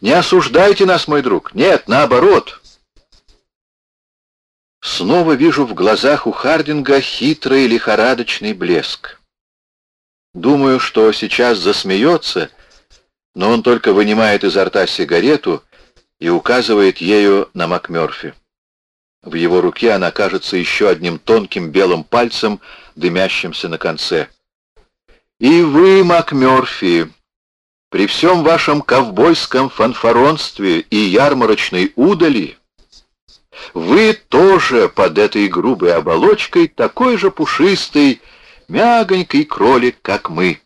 Не осуждайте нас, мой друг. Нет, наоборот. Снова вижу в глазах у Хардинга хитрый лихорадочный блеск. Думаю, что сейчас засмеется, но он только вынимает изо рта сигарету и указывает ею на МакМёрфи. В его руке она кажется еще одним тонким белым пальцем, дымящимся на конце. «И вы, МакМёрфи, при всем вашем ковбойском фанфаронстве и ярмарочной удали, вы тоже под этой грубой оболочкой такой же пушистый, мягонький кролик, как мы».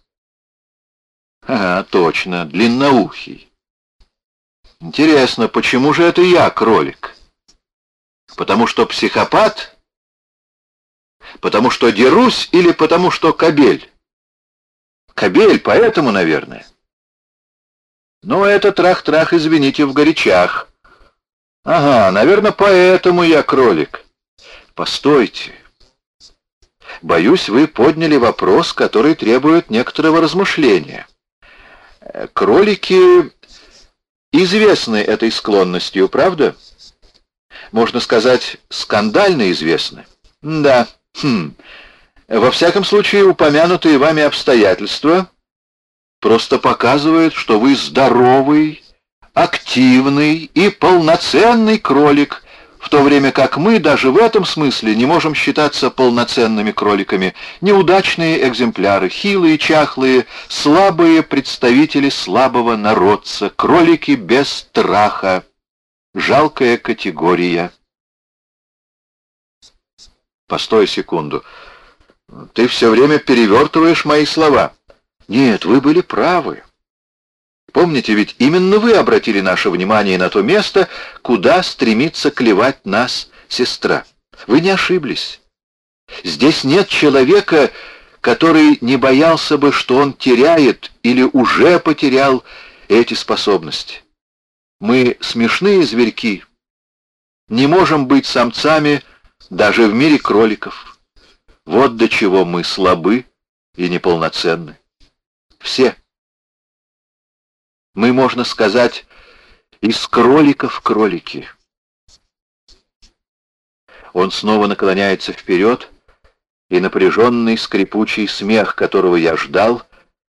«Ага, точно, длинноухий. Интересно, почему же это я кролик?» Потому что психопат? Потому что дерусь или потому что кобель? Кобель, поэтому, наверное. Ну, это трах-трах, извините, в горячах. Ага, наверное, поэтому я кролик. Постойте. Боюсь, вы подняли вопрос, который требует некоторого размышления. Кролики известны этой склонностью, правда? — можно сказать, скандально известны. Да, хм. Во всяком случае, упомянутые вами обстоятельства просто показывают, что вы здоровый, активный и полноценный кролик, в то время как мы даже в этом смысле не можем считаться полноценными кроликами, неудачные экземпляры, хилые, чахлые, слабые представители слабого народца, кролики без страха жалкая категория. Постой секунду. Ты все время перевертываешь мои слова. Нет, вы были правы. Помните, ведь именно вы обратили наше внимание на то место, куда стремится клевать нас сестра. Вы не ошиблись. Здесь нет человека, который не боялся бы, что он теряет или уже потерял эти способности. Мы смешные зверьки, не можем быть самцами даже в мире кроликов. Вот до чего мы слабы и неполноценны. Все. Мы, можно сказать, из кроликов кролики. Он снова наклоняется вперед, и напряженный скрипучий смех, которого я ждал,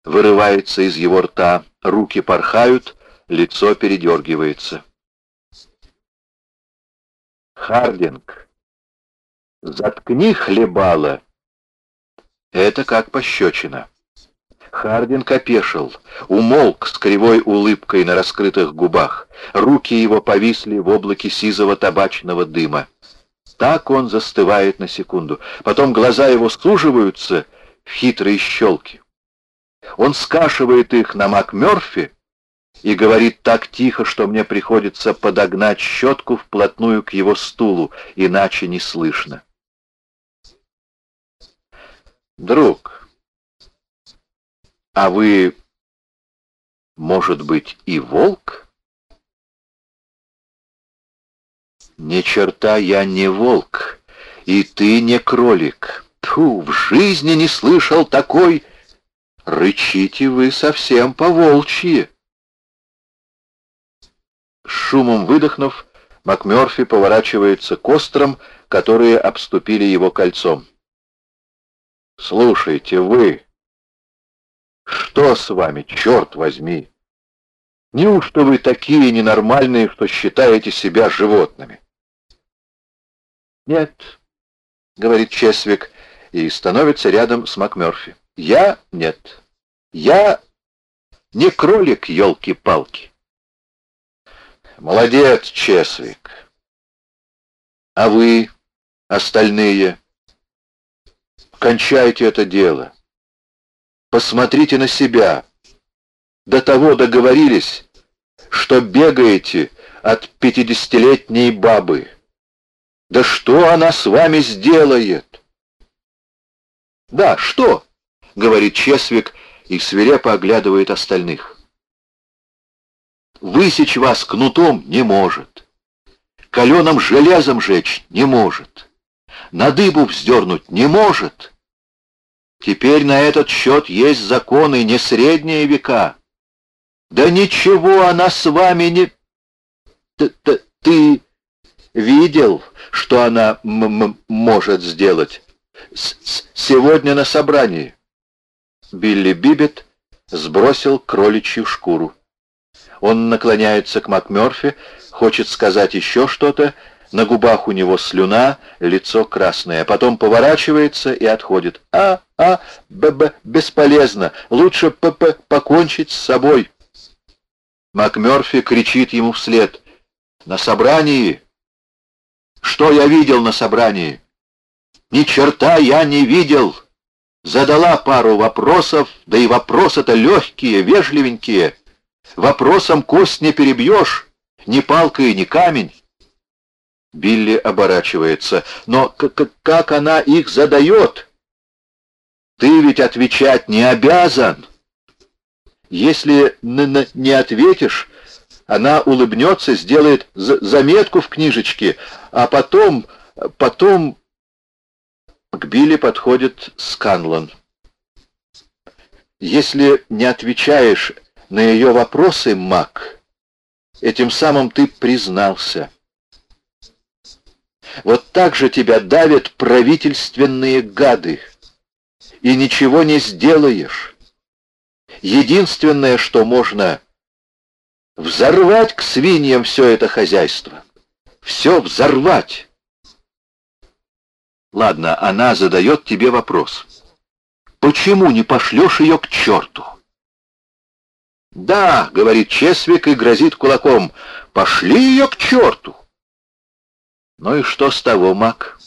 вырывается из его рта, руки порхают, лицо передергивается. Хардинг. Заткни хлебала. Это как пощечина. Хардинг опешил, умолк с кривой улыбкой на раскрытых губах. Руки его повисли в облаке сизого табачного дыма. Так он застывает на секунду. Потом глаза его суживаются в хитрые щелки. Он скашивает их на МакМёрфи, и говорит так тихо, что мне приходится подогнать щетку вплотную к его стулу, иначе не слышно. Друг, а вы, может быть, и волк? Ни черта я не волк, и ты не кролик. Тьфу, в жизни не слышал такой... Рычите вы совсем по-волчьи. Шумом выдохнув, МакМёрфи поворачивается к острым, которые обступили его кольцом. «Слушайте, вы... Что с вами, черт возьми? Неужто вы такие ненормальные, что считаете себя животными?» «Нет», — говорит Чесвик и становится рядом с МакМёрфи. «Я — нет. Я не кролик, елки-палки. Молодец, Чесвик. А вы, остальные, кончайте это дело. Посмотрите на себя. До того договорились, что бегаете от пятидесятилетней бабы. Да что она с вами сделает? Да, что? Говорит Чесвик и свирепо оглядывает остальных. Высечь вас кнутом не может. Каленым железом жечь не может. На дыбу вздернуть не может. Теперь на этот счет есть законы не средние века, Да ничего она с вами не... Т -т Ты видел, что она может сделать? С -с Сегодня на собрании. Билли Бибет сбросил кроличью шкуру. Он наклоняется к МакМёрфи, хочет сказать еще что-то, на губах у него слюна, лицо красное, потом поворачивается и отходит. А, а, б, б, бесполезно, лучше п, п, покончить с собой. МакМёрфи кричит ему вслед. На собрании? Что я видел на собрании? Ни черта я не видел. Задала пару вопросов, да и вопросы-то легкие, вежливенькие. Вопросом кость не перебьешь, ни палкой, ни камень. Билли оборачивается. Но как она их задает? Ты ведь отвечать не обязан. Если не ответишь, она улыбнется, сделает заметку в книжечке, а потом, потом... К Билли подходит Сканлон. Если не отвечаешь на ее вопросы, Мак, этим самым ты признался. Вот так же тебя давят правительственные гады, и ничего не сделаешь. Единственное, что можно взорвать к свиньям все это хозяйство. Все взорвать. Ладно, она задает тебе вопрос. Почему не пошлешь ее к черту? Да, говорит Чесвик и грозит кулаком. Пошли ее к черту. Ну и что с того, Мак?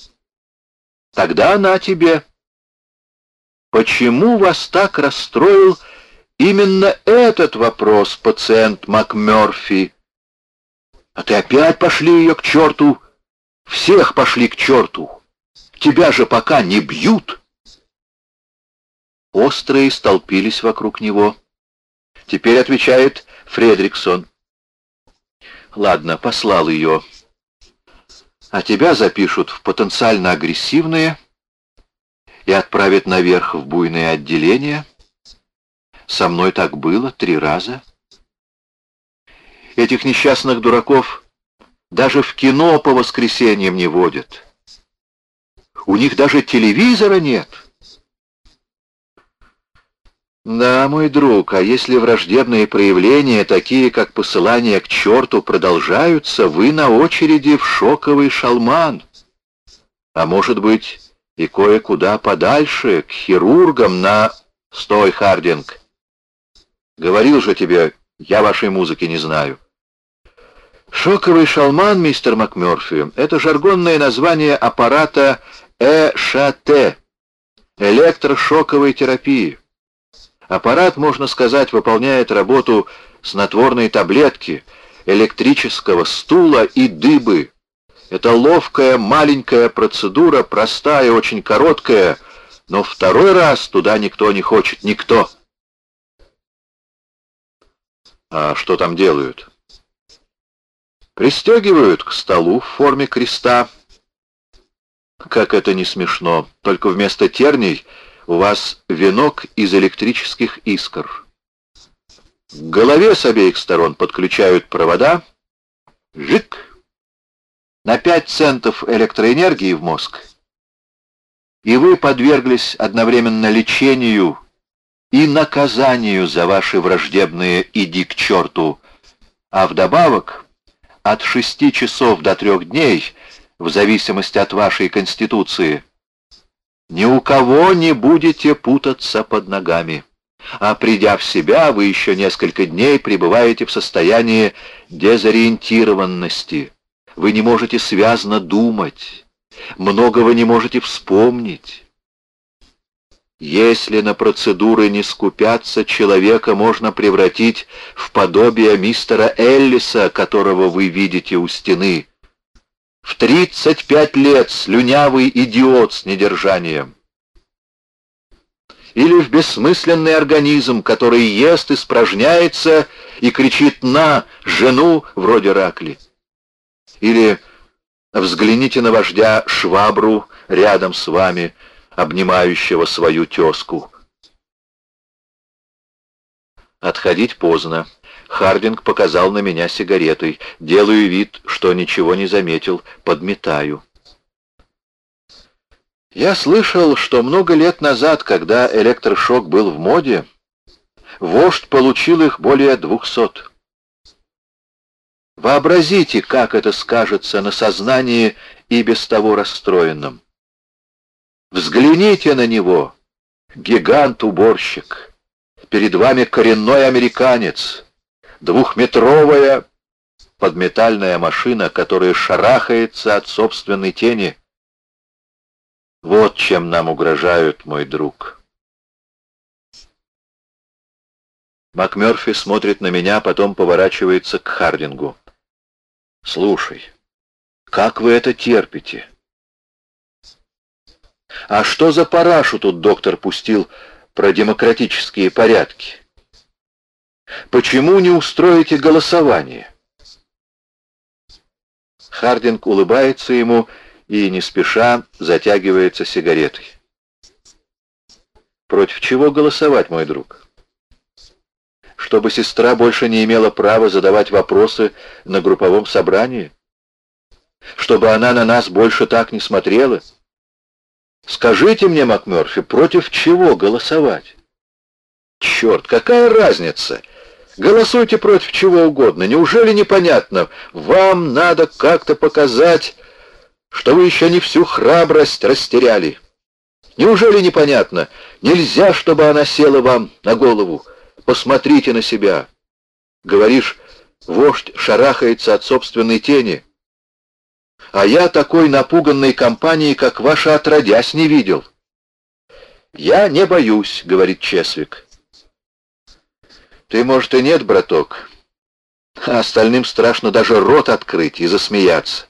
Тогда она тебе. Почему вас так расстроил именно этот вопрос, пациент МакМёрфи? А ты опять пошли ее к черту? Всех пошли к черту. Тебя же пока не бьют. Острые столпились вокруг него. Теперь отвечает Фредриксон. Ладно, послал ее а тебя запишут в потенциально агрессивные и отправят наверх в буйное отделение. Со мной так было три раза. Этих несчастных дураков даже в кино по воскресеньям не водят. У них даже телевизора нет. Да, мой друг, а если враждебные проявления, такие как посылание к черту, продолжаются, вы на очереди в шоковый шалман. А может быть, и кое-куда подальше, к хирургам на... Стой, Хардинг. Говорил же тебе, я вашей музыки не знаю. Шоковый шалман, мистер МакМёрфи, это жаргонное название аппарата ЭШТ, электрошоковой терапии. Аппарат, можно сказать, выполняет работу снотворной таблетки, электрического стула и дыбы. Это ловкая маленькая процедура, простая, очень короткая, но второй раз туда никто не хочет, никто. А что там делают? Пристегивают к столу в форме креста. Как это не смешно, только вместо терний — у вас венок из электрических искр. К голове с обеих сторон подключают провода. Жик! На 5 центов электроэнергии в мозг. И вы подверглись одновременно лечению и наказанию за ваши враждебные «иди к черту», а вдобавок от шести часов до трех дней, в зависимости от вашей конституции, ни у кого не будете путаться под ногами. А придя в себя, вы еще несколько дней пребываете в состоянии дезориентированности. Вы не можете связно думать, многого не можете вспомнить. Если на процедуры не скупятся, человека можно превратить в подобие мистера Эллиса, которого вы видите у стены, в 35 лет слюнявый идиот с недержанием. Или в бессмысленный организм, который ест, испражняется и кричит на жену вроде Ракли. Или взгляните на вождя Швабру рядом с вами, обнимающего свою тезку. Отходить поздно. Хардинг показал на меня сигаретой. Делаю вид, что ничего не заметил. Подметаю. Я слышал, что много лет назад, когда электрошок был в моде, вождь получил их более двухсот. Вообразите, как это скажется на сознании и без того расстроенном. Взгляните на него, гигант-уборщик. Перед вами коренной американец, двухметровая подметальная машина, которая шарахается от собственной тени. Вот чем нам угрожают, мой друг. МакМёрфи смотрит на меня, потом поворачивается к Хардингу. «Слушай, как вы это терпите?» «А что за парашу тут доктор пустил про демократические порядки? Почему не устроите голосование?» Хардинг улыбается ему и, не спеша, затягивается сигаретой. «Против чего голосовать, мой друг?» чтобы сестра больше не имела права задавать вопросы на групповом собрании? Чтобы она на нас больше так не смотрела? Скажите мне, МакМёрфи, против чего голосовать? Черт, какая разница? Голосуйте против чего угодно. Неужели непонятно? Вам надо как-то показать, что вы еще не всю храбрость растеряли. Неужели непонятно? Нельзя, чтобы она села вам на голову. Посмотрите на себя. Говоришь, вождь шарахается от собственной тени. А я такой напуганной компании, как ваша, отродясь не видел. Я не боюсь, говорит Чесвик. Ты, может, и нет, браток. А остальным страшно даже рот открыть и засмеяться.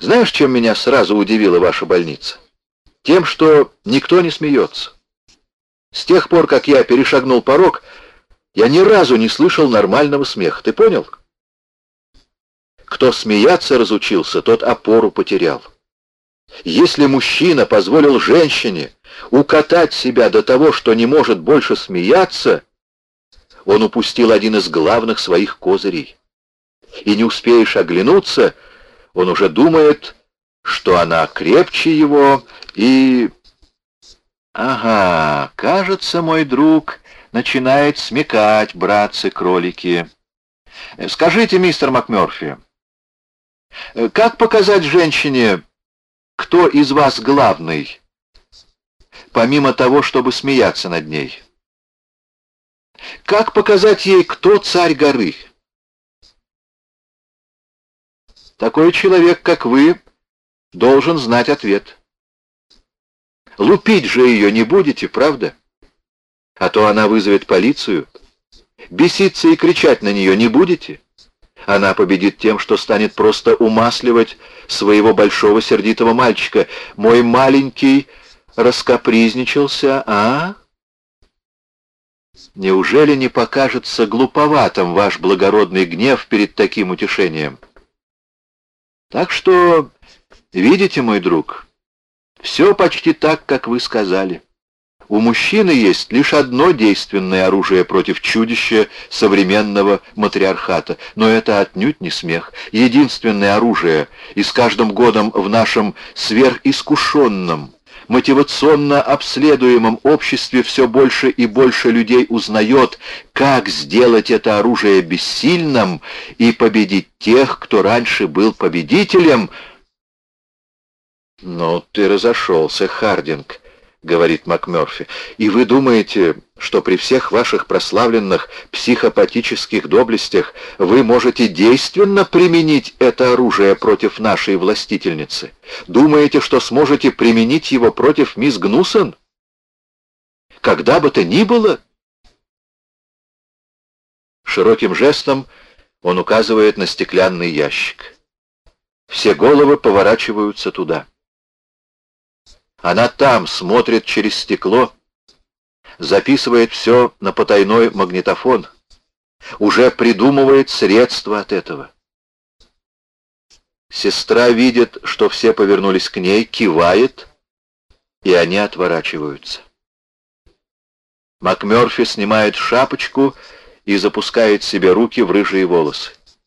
Знаешь, чем меня сразу удивила ваша больница? Тем, что никто не смеется. С тех пор, как я перешагнул порог, я ни разу не слышал нормального смеха. Ты понял? Кто смеяться разучился, тот опору потерял. Если мужчина позволил женщине укатать себя до того, что не может больше смеяться, он упустил один из главных своих козырей. И не успеешь оглянуться, он уже думает, что она крепче его и Ага, кажется, мой друг начинает смекать, братцы-кролики. Скажите, мистер МакМёрфи, как показать женщине, кто из вас главный, помимо того, чтобы смеяться над ней? Как показать ей, кто царь горы? Такой человек, как вы, должен знать ответ. Лупить же ее не будете, правда? А то она вызовет полицию. Беситься и кричать на нее не будете? Она победит тем, что станет просто умасливать своего большого сердитого мальчика. Мой маленький раскопризничался, а? Неужели не покажется глуповатым ваш благородный гнев перед таким утешением? Так что, видите, мой друг, все почти так, как вы сказали. У мужчины есть лишь одно действенное оружие против чудища современного матриархата, но это отнюдь не смех. Единственное оружие, и с каждым годом в нашем сверхискушенном, мотивационно обследуемом обществе все больше и больше людей узнает, как сделать это оружие бессильным и победить тех, кто раньше был победителем — «Ну, ты разошелся, Хардинг», — говорит МакМёрфи. «И вы думаете, что при всех ваших прославленных психопатических доблестях вы можете действенно применить это оружие против нашей властительницы? Думаете, что сможете применить его против мисс Гнусон? Когда бы то ни было?» Широким жестом он указывает на стеклянный ящик. Все головы поворачиваются туда. Она там смотрит через стекло, записывает все на потайной магнитофон, уже придумывает средства от этого. Сестра видит, что все повернулись к ней, кивает, и они отворачиваются. МакМёрфи снимает шапочку и запускает себе руки в рыжие волосы.